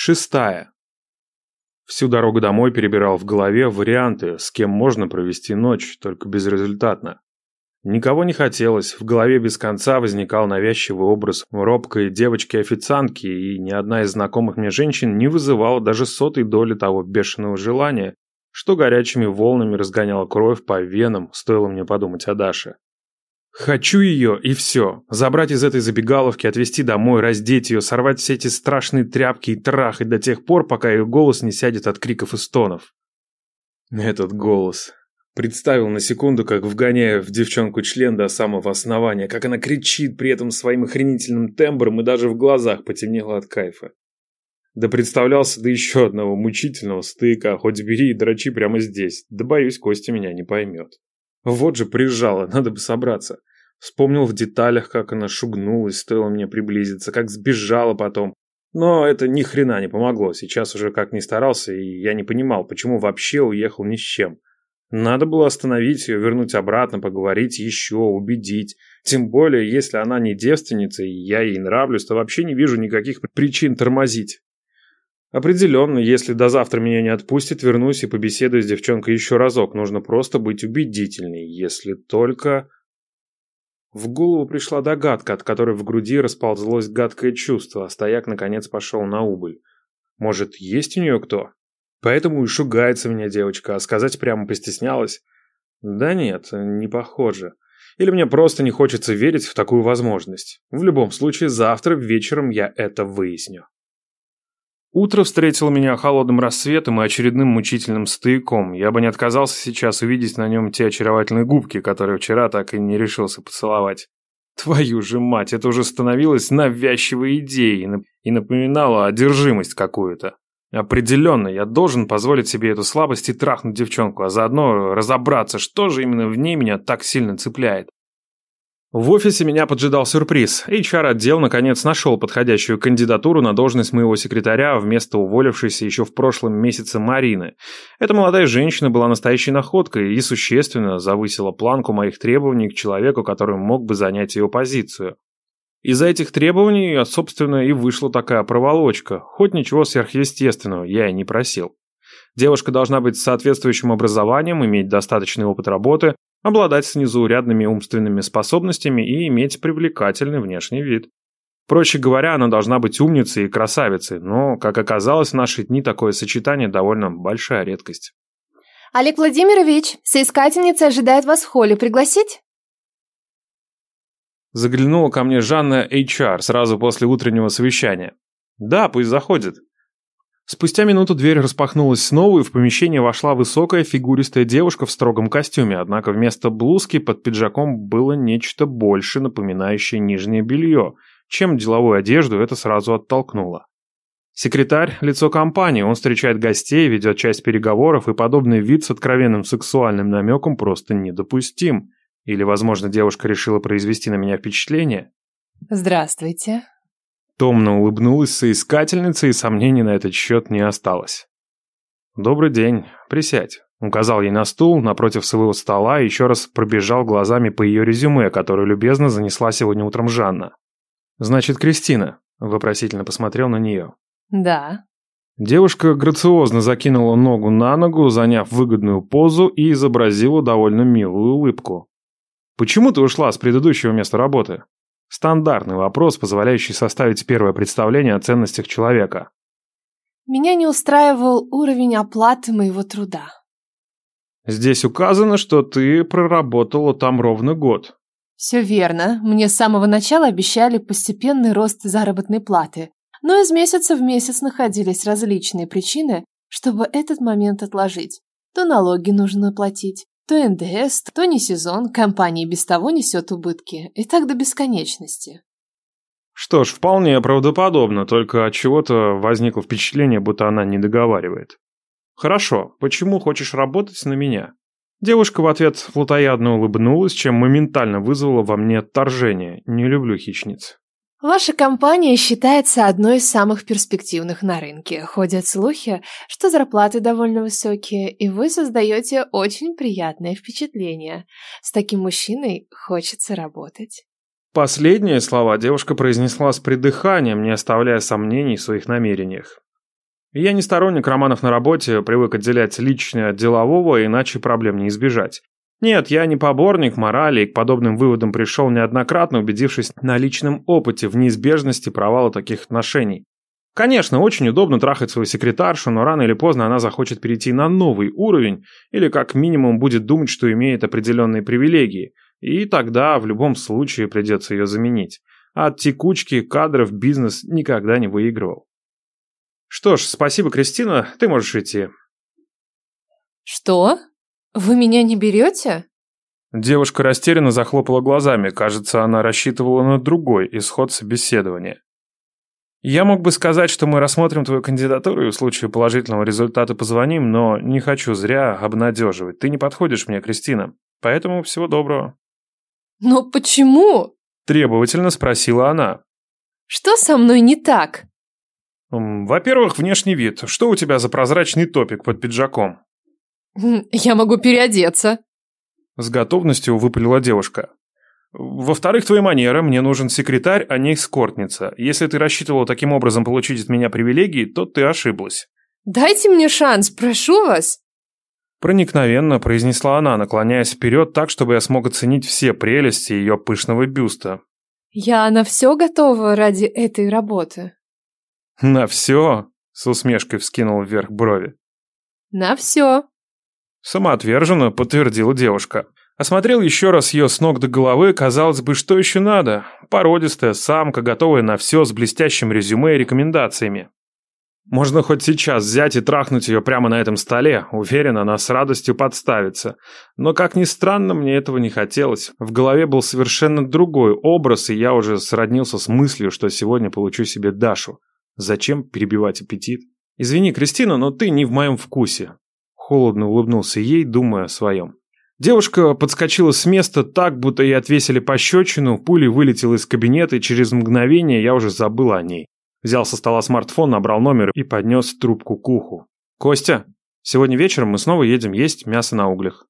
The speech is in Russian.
Шестая. Всю дорогу домой перебирал в голове варианты, с кем можно провести ночь, только безрезультатно. Никого не хотелось, в голове без конца возникал навязчивый образ робкой девочки-официантки, и ни одна из знакомых мне женщин не вызывала даже сотой доли того бешеного желания, что горячими волнами разгоняло кровь по венам, стоило мне подумать о Даше. Хочу ее, и все. Забрать из этой забегаловки, отвезти домой, раздеть ее, сорвать все эти страшные тряпки и трахать до тех пор, пока ее голос не сядет от криков и стонов. Этот голос. Представил на секунду, как вгоняя в девчонку член до самого основания, как она кричит при этом своим охренительным тембром и даже в глазах потемнело от кайфа. Да представлялся до еще одного мучительного стыка, хоть бери и дрочи прямо здесь, да боюсь, Костя меня не поймет. Вот же прижала, надо бы собраться. Вспомнил в деталях, как она шугнулась, стоило мне приблизиться, как сбежала потом. Но это ни хрена не помогло. Сейчас уже как ни старался, и я не понимал, почему вообще уехал ни с чем. Надо было остановить ее, вернуть обратно, поговорить еще, убедить. Тем более, если она не девственница, и я ей нравлюсь, то вообще не вижу никаких причин тормозить. Определенно, если до завтра меня не отпустит, вернусь и побеседую с девчонкой еще разок. Нужно просто быть убедительней, если только... В голову пришла догадка, от которой в груди расползлось гадкое чувство, а стояк наконец пошел на убыль. Может, есть у нее кто? Поэтому и шугается меня девочка, а сказать прямо постеснялась. Да нет, не похоже. Или мне просто не хочется верить в такую возможность. В любом случае, завтра вечером я это выясню. Утро встретило меня холодным рассветом и очередным мучительным стояком. Я бы не отказался сейчас увидеть на нем те очаровательные губки, которые вчера так и не решился поцеловать. Твою же мать, это уже становилось навязчивой идеей и напоминало одержимость какую-то. Определенно, я должен позволить себе эту слабость и трахнуть девчонку, а заодно разобраться, что же именно в ней меня так сильно цепляет. В офисе меня поджидал сюрприз. HR-отдел наконец нашел подходящую кандидатуру на должность моего секретаря вместо уволившейся еще в прошлом месяце Марины. Эта молодая женщина была настоящей находкой и существенно завысила планку моих требований к человеку, который мог бы занять ее позицию. Из-за этих требований, собственно, и вышла такая проволочка. Хоть ничего сверхъестественного я и не просил. Девушка должна быть с соответствующим образованием, иметь достаточный опыт работы, обладать незаурядными умственными способностями и иметь привлекательный внешний вид. Проще говоря, она должна быть умницей и красавицей, но, как оказалось, в наши дни такое сочетание довольно большая редкость. «Олег Владимирович, соискательница ожидает вас в холле. Пригласить?» Заглянула ко мне Жанна HR сразу после утреннего совещания. «Да, пусть заходит». Спустя минуту дверь распахнулась снова, и в помещение вошла высокая фигуристая девушка в строгом костюме, однако вместо блузки под пиджаком было нечто больше, напоминающее нижнее белье, чем деловую одежду это сразу оттолкнуло. Секретарь – лицо компании, он встречает гостей, ведет часть переговоров, и подобный вид с откровенным сексуальным намеком просто недопустим. Или, возможно, девушка решила произвести на меня впечатление? «Здравствуйте», Томно улыбнулась соискательница, и сомнений на этот счет не осталось. «Добрый день. Присядь». Указал ей на стул напротив своего стола и еще раз пробежал глазами по ее резюме, которое любезно занесла сегодня утром Жанна. «Значит, Кристина?» – вопросительно посмотрел на нее. «Да». Девушка грациозно закинула ногу на ногу, заняв выгодную позу и изобразила довольно милую улыбку. «Почему ты ушла с предыдущего места работы?» Стандартный вопрос, позволяющий составить первое представление о ценностях человека. Меня не устраивал уровень оплаты моего труда. Здесь указано, что ты проработала там ровно год. Все верно. Мне с самого начала обещали постепенный рост заработной платы. Но из месяца в месяц находились различные причины, чтобы этот момент отложить. То налоги нужно платить, то НДС, то не сезон, компания без того несет убытки. И так до бесконечности. Что ж, вполне правдоподобно, только от чего-то возникло впечатление, будто она не договаривает. Хорошо, почему хочешь работать на меня? Девушка в ответ флотоядно улыбнулась, чем моментально вызвала во мне отторжение. Не люблю хищниц. Ваша компания считается одной из самых перспективных на рынке. Ходят слухи, что зарплаты довольно высокие, и вы создаете очень приятное впечатление. С таким мужчиной хочется работать. Последние слова девушка произнесла с придыханием, не оставляя сомнений в своих намерениях. Я не сторонник романов на работе, привык отделять личное от делового, иначе проблем не избежать. Нет, я не поборник морали и к подобным выводам пришел неоднократно, убедившись на личном опыте в неизбежности провала таких отношений. Конечно, очень удобно трахать свою секретаршу, но рано или поздно она захочет перейти на новый уровень или как минимум будет думать, что имеет определенные привилегии, и тогда в любом случае придется ее заменить. от текучки кадров бизнес никогда не выигрывал. Что ж, спасибо, Кристина, ты можешь идти. Что? Вы меня не берете? Девушка растерянно захлопала глазами. Кажется, она рассчитывала на другой исход собеседования. Я мог бы сказать, что мы рассмотрим твою кандидатуру и в случае положительного результата позвоним, но не хочу зря обнадеживать. Ты не подходишь мне, Кристина. Поэтому всего доброго. Но почему? Требовательно спросила она. Что со мной не так? Во-первых, внешний вид. Что у тебя за прозрачный топик под пиджаком? Я могу переодеться. С готовностью выпалила девушка. Во-вторых, твои манеры. Мне нужен секретарь, а не эскортница. Если ты рассчитывала таким образом получить от меня привилегии, то ты ошиблась. Дайте мне шанс, прошу вас. Проникновенно произнесла она, наклоняясь вперед так, чтобы я смог оценить все прелести ее пышного бюста. Я на все готова ради этой работы. На все? С усмешкой вскинул вверх брови. На все. Самоотверженно подтвердила девушка. Осмотрел еще раз ее с ног до головы, казалось бы, что еще надо. Породистая самка, готовая на все с блестящим резюме и рекомендациями. Можно хоть сейчас взять и трахнуть ее прямо на этом столе. Уверен, она с радостью подставится. Но, как ни странно, мне этого не хотелось. В голове был совершенно другой образ, и я уже сроднился с мыслью, что сегодня получу себе Дашу. Зачем перебивать аппетит? Извини, Кристина, но ты не в моем вкусе. Холодно улыбнулся ей, думая о своем. Девушка подскочила с места так, будто ей отвесили пощечину, пулей вылетела из кабинета, и через мгновение я уже забыл о ней. Взял со стола смартфон, набрал номер и поднес трубку к уху. «Костя, сегодня вечером мы снова едем есть мясо на углях.